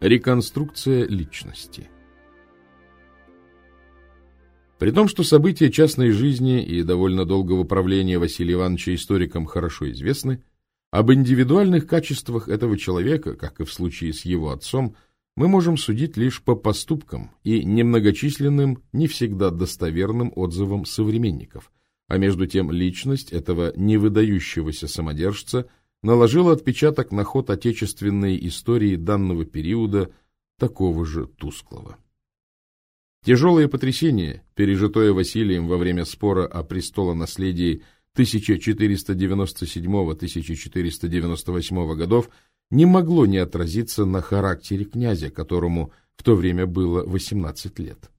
Реконструкция личности. При том, что события частной жизни и довольно долгого правления Василия Ивановича историкам хорошо известны, об индивидуальных качествах этого человека, как и в случае с его отцом, мы можем судить лишь по поступкам и немногочисленным, не всегда достоверным отзывам современников, а между тем личность этого невыдающегося самодержца наложила отпечаток на ход отечественной истории данного периода такого же тусклого. Тяжелое потрясение, пережитое Василием во время спора о престолонаследии 1497-1498 годов не могло не отразиться на характере князя, которому в то время было 18 лет.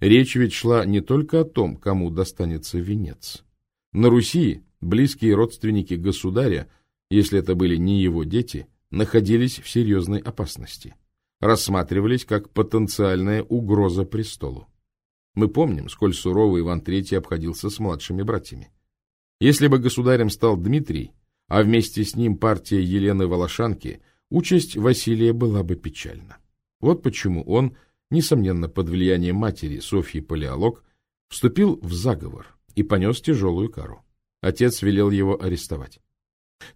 Речь ведь шла не только о том, кому достанется венец. На Руси близкие родственники государя, если это были не его дети, находились в серьезной опасности. Рассматривались как потенциальная угроза престолу. Мы помним, сколь сурово Иван III обходился с младшими братьями. Если бы государем стал Дмитрий, а вместе с ним партия Елены Волошанки, участь Василия была бы печальна. Вот почему он, несомненно под влиянием матери Софьи Палеолог, вступил в заговор и понес тяжелую кару. Отец велел его арестовать.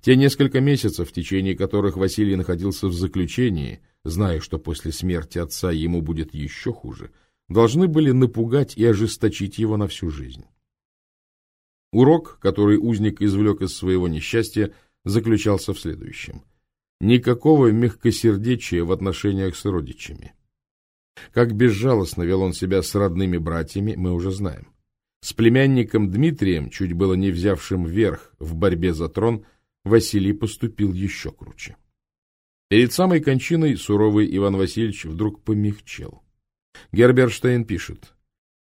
Те несколько месяцев, в течение которых Василий находился в заключении, зная, что после смерти отца ему будет еще хуже, должны были напугать и ожесточить его на всю жизнь. Урок, который узник извлек из своего несчастья, заключался в следующем. Никакого мягкосердечия в отношениях с родичами. Как безжалостно вел он себя с родными братьями, мы уже знаем. С племянником Дмитрием, чуть было не взявшим верх в борьбе за трон, Василий поступил еще круче. Перед самой кончиной суровый Иван Васильевич вдруг помягчел. Герберштейн пишет,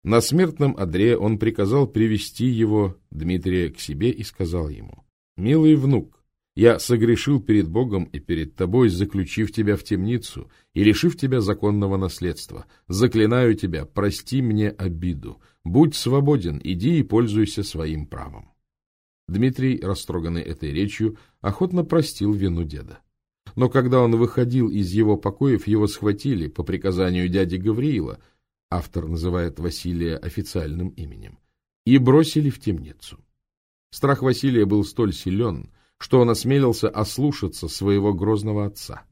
на смертном одре он приказал привести его, Дмитрия, к себе и сказал ему, «Милый внук, я согрешил перед Богом и перед тобой, заключив тебя в темницу и лишив тебя законного наследства. Заклинаю тебя, прости мне обиду. Будь свободен, иди и пользуйся своим правом». Дмитрий, растроганный этой речью, охотно простил вину деда. Но когда он выходил из его покоев, его схватили по приказанию дяди Гавриила — автор называет Василия официальным именем, и бросили в темницу. Страх Василия был столь силен, что он осмелился ослушаться своего грозного отца.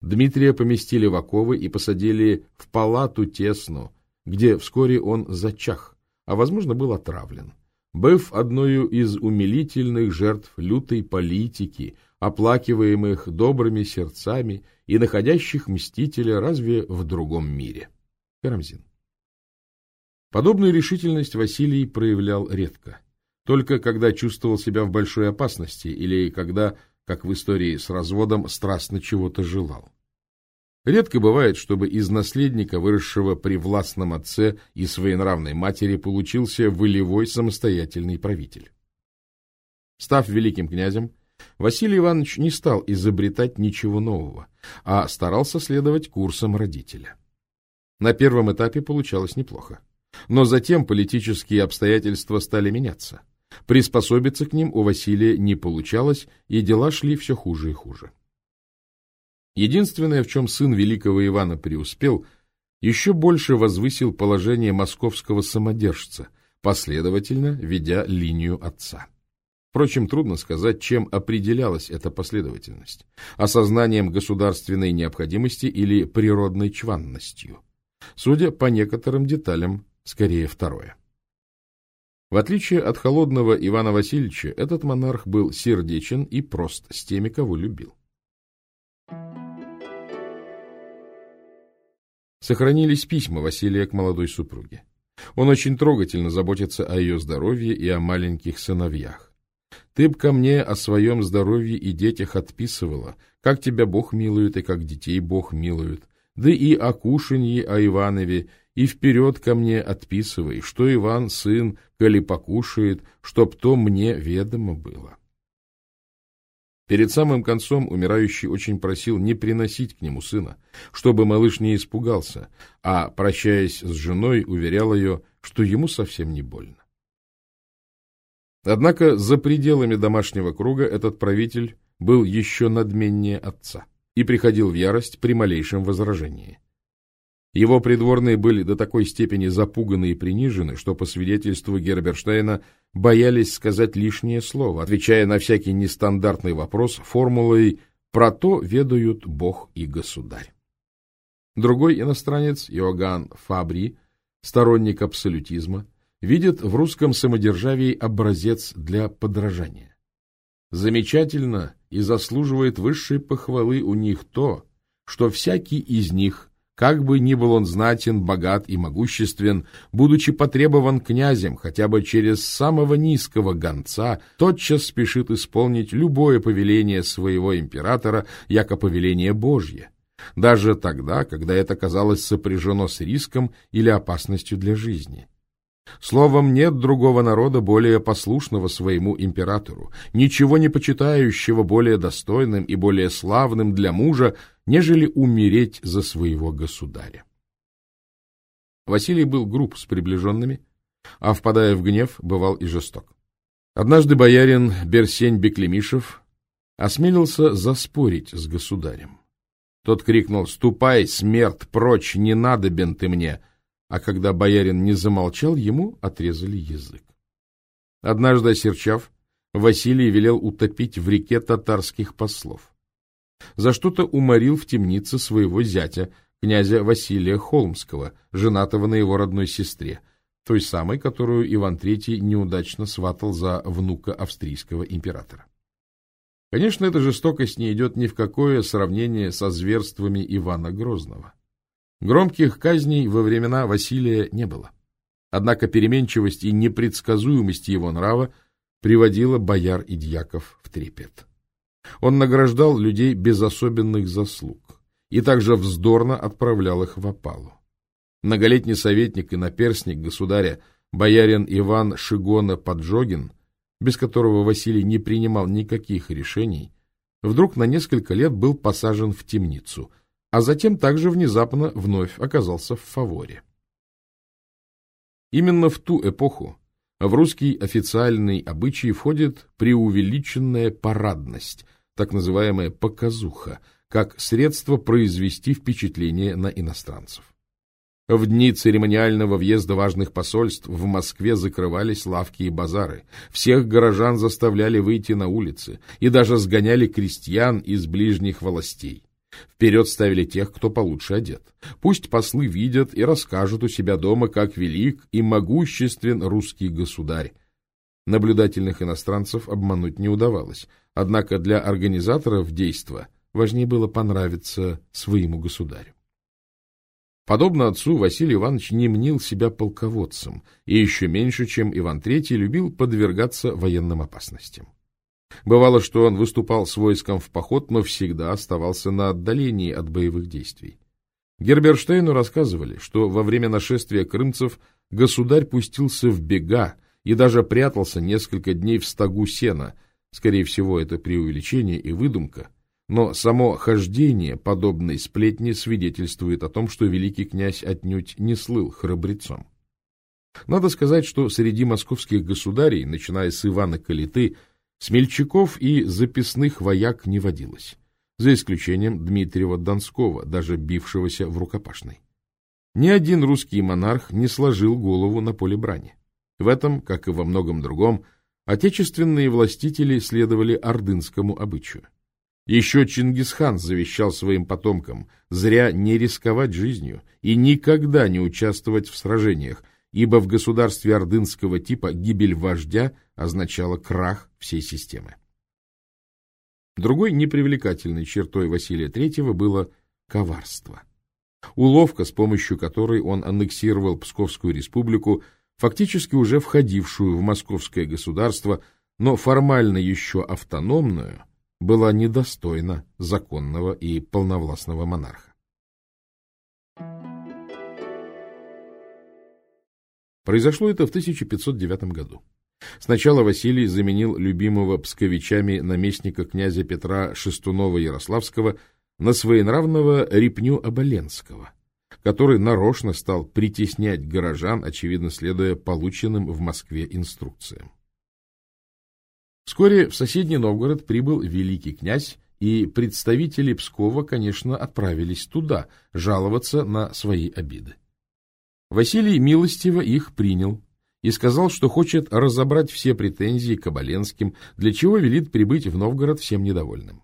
Дмитрия поместили в оковы и посадили в палату тесну, где вскоре он зачах, а, возможно, был отравлен. Быв одной из умилительных жертв лютой политики, оплакиваемых добрыми сердцами и находящих мстителя разве в другом мире. Карамзин. Подобную решительность Василий проявлял редко, только когда чувствовал себя в большой опасности или когда, как в истории с разводом, страстно чего-то желал. Редко бывает, чтобы из наследника, выросшего при властном отце и своенравной матери, получился волевой самостоятельный правитель. Став великим князем, Василий Иванович не стал изобретать ничего нового, а старался следовать курсам родителя. На первом этапе получалось неплохо. Но затем политические обстоятельства стали меняться. Приспособиться к ним у Василия не получалось, и дела шли все хуже и хуже. Единственное, в чем сын великого Ивана преуспел, еще больше возвысил положение московского самодержца, последовательно ведя линию отца. Впрочем, трудно сказать, чем определялась эта последовательность – осознанием государственной необходимости или природной чванностью. Судя по некоторым деталям, скорее второе. В отличие от холодного Ивана Васильевича, этот монарх был сердечен и прост с теми, кого любил. Сохранились письма Василия к молодой супруге. Он очень трогательно заботится о ее здоровье и о маленьких сыновьях. Ты б ко мне о своем здоровье и детях отписывала, как тебя Бог милует и как детей Бог милует, да и о кушанье о Иванове, и вперед ко мне отписывай, что Иван, сын, коли покушает, чтоб то мне ведомо было. Перед самым концом умирающий очень просил не приносить к нему сына, чтобы малыш не испугался, а, прощаясь с женой, уверял ее, что ему совсем не больно. Однако за пределами домашнего круга этот правитель был еще надменнее отца. и приходил в ярость при малейшем возражении. Его придворные были до такой степени запуганы и принижены, что, по свидетельству Герберштейна, боялись сказать лишнее слово, отвечая на всякий нестандартный вопрос формулой «про то ведают Бог и Государь». Другой иностранец, Иоганн Фабри, сторонник абсолютизма, видит в русском самодержавии образец для подражания. Замечательно и заслуживает высшей похвалы у них то, что всякий из них как бы ни был он знатен, богат и могуществен, будучи потребован князем хотя бы через самого низкого гонца, тотчас спешит исполнить любое повеление своего императора, яко повеление Божье, даже тогда, когда это казалось сопряжено с риском или опасностью для жизни. Словом, нет другого народа более послушного своему императору, ничего не почитающего более достойным и более славным для мужа, нежели умереть за своего государя. Василий был груб с приближенными, а, впадая в гнев, бывал и жесток. Однажды боярин Берсень Беклемишев осмелился заспорить с государем. Тот крикнул «Ступай, смерть, прочь, не надобен ты мне!» А когда боярин не замолчал, ему отрезали язык. Однажды осерчав, Василий велел утопить в реке татарских послов. За что-то уморил в темнице своего зятя, князя Василия Холмского, женатого на его родной сестре, той самой, которую Иван III неудачно сватал за внука австрийского императора. Конечно, эта жестокость не идет ни в какое сравнение со зверствами Ивана Грозного. Громких казней во времена Василия не было. Однако переменчивость и непредсказуемость его нрава приводила бояр и дьяков в трепет. Он награждал людей без особенных заслуг и также вздорно отправлял их в опалу. Многолетний советник и наперсник государя, боярин Иван Шигона-Поджогин, без которого Василий не принимал никаких решений, вдруг на несколько лет был посажен в темницу – а затем также внезапно вновь оказался в фаворе. Именно в ту эпоху в русский официальный обычай входит преувеличенная парадность, так называемая показуха, как средство произвести впечатление на иностранцев. В дни церемониального въезда важных посольств в Москве закрывались лавки и базары, всех горожан заставляли выйти на улицы и даже сгоняли крестьян из ближних властей. Вперед ставили тех, кто получше одет. Пусть послы видят и расскажут у себя дома, как велик и могуществен русский государь. Наблюдательных иностранцев обмануть не удавалось, однако для организаторов действа важнее было понравиться своему государю. Подобно отцу, Василий Иванович не мнил себя полководцем и еще меньше, чем Иван III, любил подвергаться военным опасностям. Бывало, что он выступал с войском в поход, но всегда оставался на отдалении от боевых действий. Герберштейну рассказывали, что во время нашествия крымцев государь пустился в бега и даже прятался несколько дней в стогу сена. Скорее всего, это преувеличение и выдумка, но само хождение подобной сплетни свидетельствует о том, что великий князь отнюдь не слыл храбрецом. Надо сказать, что среди московских государей, начиная с Ивана Калиты, Смельчаков и записных вояк не водилось, за исключением Дмитриева Донского, даже бившегося в рукопашной. Ни один русский монарх не сложил голову на поле брани. В этом, как и во многом другом, отечественные властители следовали ордынскому обычаю. Еще Чингисхан завещал своим потомкам зря не рисковать жизнью и никогда не участвовать в сражениях, ибо в государстве ордынского типа гибель вождя означала крах всей системы. Другой непривлекательной чертой Василия III было коварство. Уловка, с помощью которой он аннексировал Псковскую республику, фактически уже входившую в московское государство, но формально еще автономную, была недостойна законного и полновластного монарха. Произошло это в 1509 году. Сначала Василий заменил любимого псковичами наместника князя Петра Шестунова-Ярославского на своенравного Репню Оболенского, который нарочно стал притеснять горожан, очевидно следуя полученным в Москве инструкциям. Вскоре в соседний Новгород прибыл великий князь и представители Пскова, конечно, отправились туда, жаловаться на свои обиды. Василий милостиво их принял и сказал, что хочет разобрать все претензии к Оболенским, для чего велит прибыть в Новгород всем недовольным.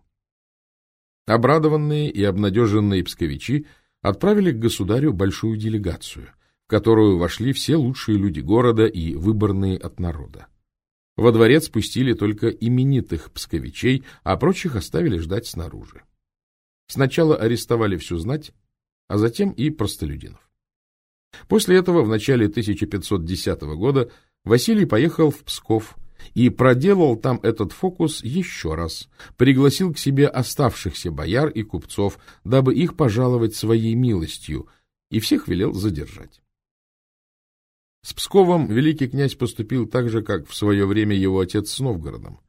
Обрадованные и обнадеженные псковичи отправили к государю большую делегацию, в которую вошли все лучшие люди города и выборные от народа. Во дворец пустили только именитых псковичей, а прочих оставили ждать снаружи. Сначала арестовали всю знать, а затем и простолюдинов. После этого в начале 1510 года Василий поехал в Псков и проделал там этот фокус еще раз, пригласил к себе оставшихся бояр и купцов, дабы их пожаловать своей милостью, и всех велел задержать. С Псковом великий князь поступил так же, как в свое время его отец с Новгородом.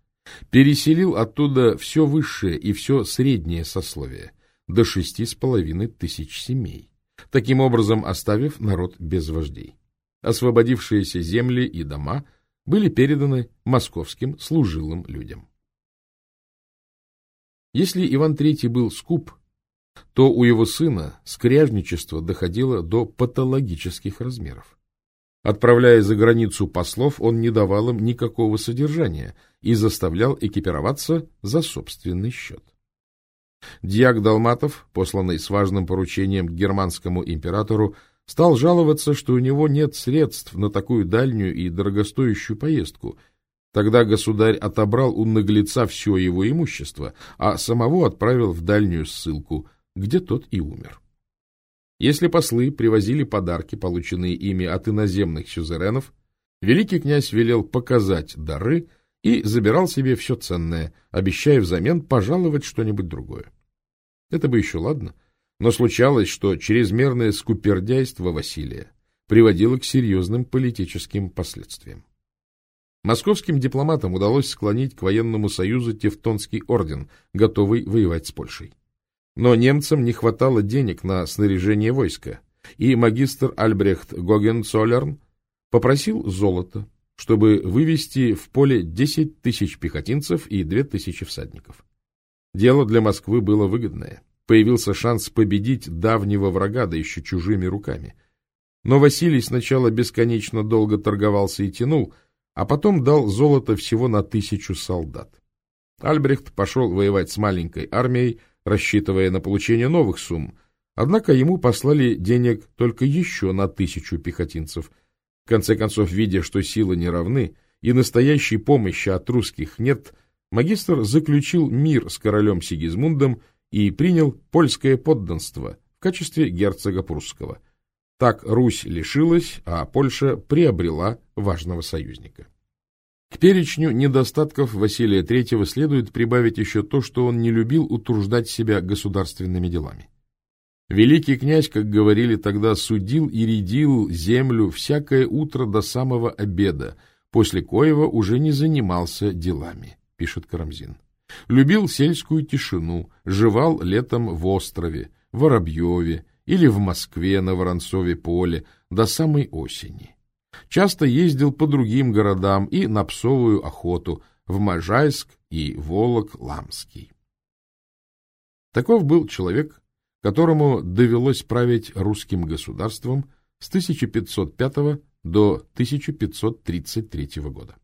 Переселил оттуда все высшее и все среднее сословие, до шести с половиной тысяч семей, таким образом оставив народ без вождей. Освободившиеся земли и дома были переданы московским служилым людям. Если Иван III был скуп, то у его сына скряжничество доходило до патологических размеров. Отправляя за границу послов, он не давал им никакого содержания и заставлял экипироваться за собственный счет. Дьяк Далматов, посланный с важным поручением к германскому императору, стал жаловаться, что у него нет средств на такую дальнюю и дорогостоящую поездку. Тогда государь отобрал у наглеца все его имущество, а самого отправил в дальнюю ссылку, где тот и умер. Если послы привозили подарки, полученные ими от иноземных сюзеренов, великий князь велел показать дары и забирал себе все ценное, обещая взамен пожаловать что-нибудь другое. Это бы еще ладно, но случалось, что чрезмерное скупердяйство Василия приводило к серьезным политическим последствиям. Московским дипломатам удалось склонить к военному союзу Тевтонский орден, готовый воевать с Польшей. Но немцам не хватало денег на снаряжение войска, и магистр Альбрехт Гогенцоллерн попросил золото, чтобы вывести в поле 10 тысяч пехотинцев и 2 тысячи всадников. Дело для Москвы было выгодное. Появился шанс победить давнего врага, да еще чужими руками. Но Василий сначала бесконечно долго торговался и тянул, а потом дал золото всего на тысячу солдат. Альбрехт пошел воевать с маленькой армией, рассчитывая на получение новых сумм, однако ему послали денег только еще на тысячу пехотинцев. Конце концов, видя, что силы не равны и настоящей помощи от русских нет, магистр заключил мир с королем Сигизмундом и принял польское подданство в качестве герцога прусского. Так Русь лишилась, а Польша приобрела важного союзника. К перечню недостатков Василия III следует прибавить еще то, что он не любил утруждать себя государственными делами. Великий князь, как говорили тогда, судил и рядил землю всякое утро до самого обеда, после коего уже не занимался делами, пишет Карамзин. Любил сельскую тишину, жевал летом в острове, в Воробьеве или в Москве на Воронцове поле до самой осени. Часто ездил по другим городам и на псовую охоту в Можайск и Волок-Ламский. Таков был человек, которому довелось править русским государством с 1505 до 1533 года.